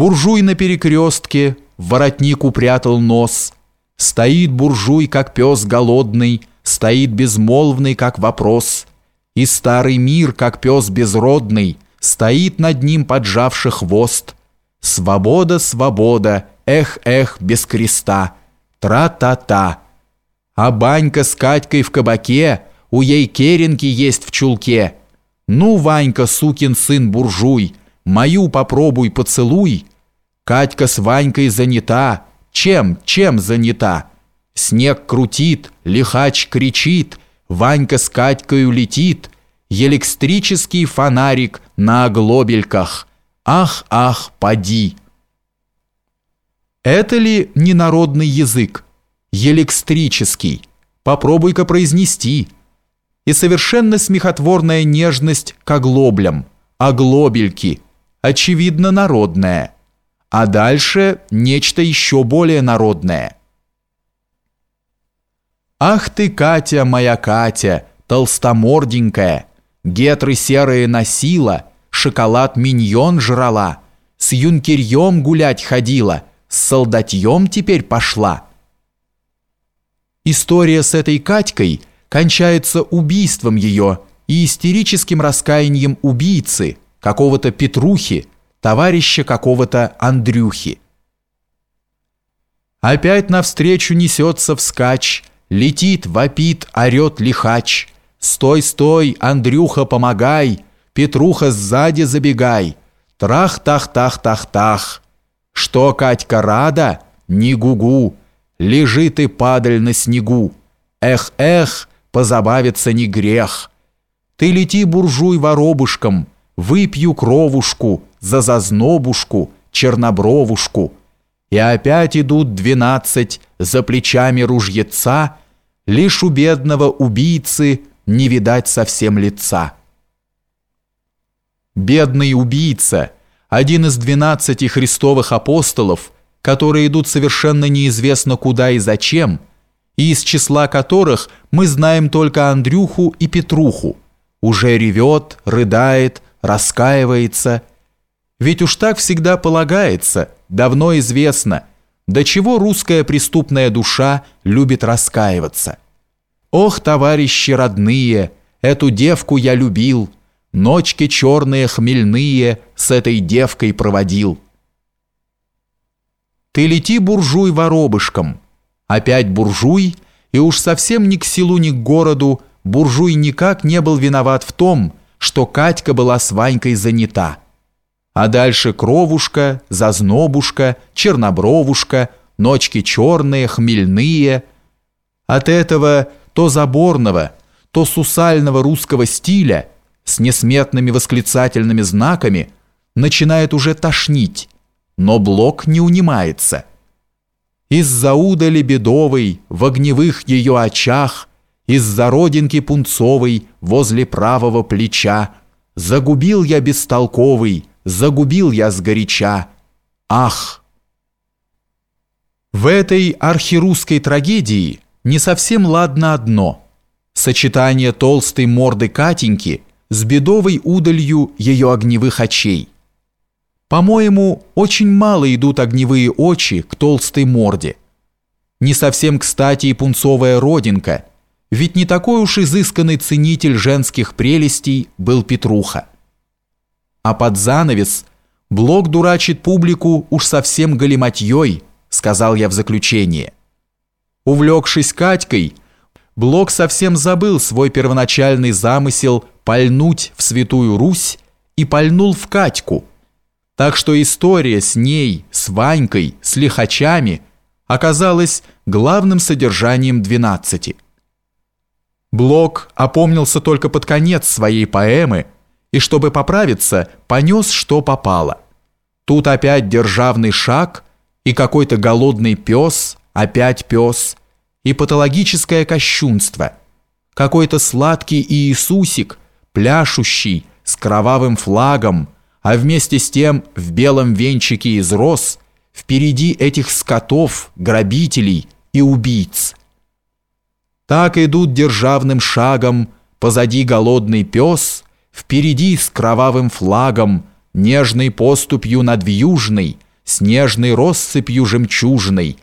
Буржуй на перекрестке, воротник упрятал нос. Стоит буржуй, как пес голодный, стоит безмолвный, как вопрос. И старый мир, как пес безродный, стоит над ним, поджавший хвост. Свобода, свобода, эх, эх, без креста, тра-та-та. А банька с Катькой в кабаке, у ей керенки есть в чулке. Ну, Ванька, сукин сын буржуй, мою попробуй поцелуй. Катька с Ванькой занята, чем, чем занята? Снег крутит, лихач кричит, Ванька с Катькою летит, Электрический фонарик на оглобельках. Ах, ах, поди! Это ли не народный язык? Электрический. Попробуй-ка произнести. И совершенно смехотворная нежность к оглоблям, оглобельки, очевидно народная. А дальше нечто еще более народное. Ах ты, Катя, моя Катя, толстоморденькая, гетры серые носила, шоколад миньон жрала, с юнкерьем гулять ходила, с солдатьем теперь пошла. История с этой Катькой кончается убийством ее и истерическим раскаянием убийцы, какого-то Петрухи, товарища какого-то Андрюхи. Опять навстречу несется вскачь, летит, вопит, орет лихач. Стой, стой, Андрюха, помогай, Петруха сзади забегай. Трах-тах-тах-тах-тах. Что, Катька, рада? Не гугу. Лежит и падаль на снегу. Эх-эх, позабавиться не грех. Ты лети, буржуй, воробушком, Выпью кровушку, за зазнобушку, чернобровушку. И опять идут двенадцать за плечами ружьеца, Лишь у бедного убийцы не видать совсем лица. Бедный убийца, один из двенадцати христовых апостолов, которые идут совершенно неизвестно куда и зачем, и из числа которых мы знаем только Андрюху и Петруху, уже ревет, рыдает, раскаивается. Ведь уж так всегда полагается, давно известно, до чего русская преступная душа любит раскаиваться. Ох, товарищи родные, эту девку я любил, ночки черные хмельные с этой девкой проводил. Ты лети, буржуй, воробышком. Опять буржуй, и уж совсем ни к селу, ни к городу буржуй никак не был виноват в том, что Катька была с Ванькой занята. А дальше кровушка, зазнобушка, чернобровушка, ночки черные, хмельные. От этого то заборного, то сусального русского стиля с несметными восклицательными знаками начинает уже тошнить, но блок не унимается. Из-за удали бедовой в огневых ее очах из-за родинки пунцовой возле правого плеча. Загубил я бестолковый, загубил я сгоряча. Ах! В этой архирусской трагедии не совсем ладно одно. Сочетание толстой морды Катеньки с бедовой удалью ее огневых очей. По-моему, очень мало идут огневые очи к толстой морде. Не совсем кстати и пунцовая родинка – ведь не такой уж изысканный ценитель женских прелестей был Петруха. А под занавес Блок дурачит публику уж совсем галиматьей, сказал я в заключение. Увлекшись Катькой, Блок совсем забыл свой первоначальный замысел пальнуть в Святую Русь и пальнул в Катьку. Так что история с ней, с Ванькой, с лихачами оказалась главным содержанием двенадцати. Блок опомнился только под конец своей поэмы и, чтобы поправиться, понес, что попало. Тут опять державный шаг и какой-то голодный пес, опять пес, и патологическое кощунство. Какой-то сладкий Иисусик, пляшущий, с кровавым флагом, а вместе с тем в белом венчике из роз, впереди этих скотов, грабителей и убийц. Так идут державным шагом, позади голодный пес, впереди с кровавым флагом, нежной поступью надвьюжной, снежной россыпью жемчужной,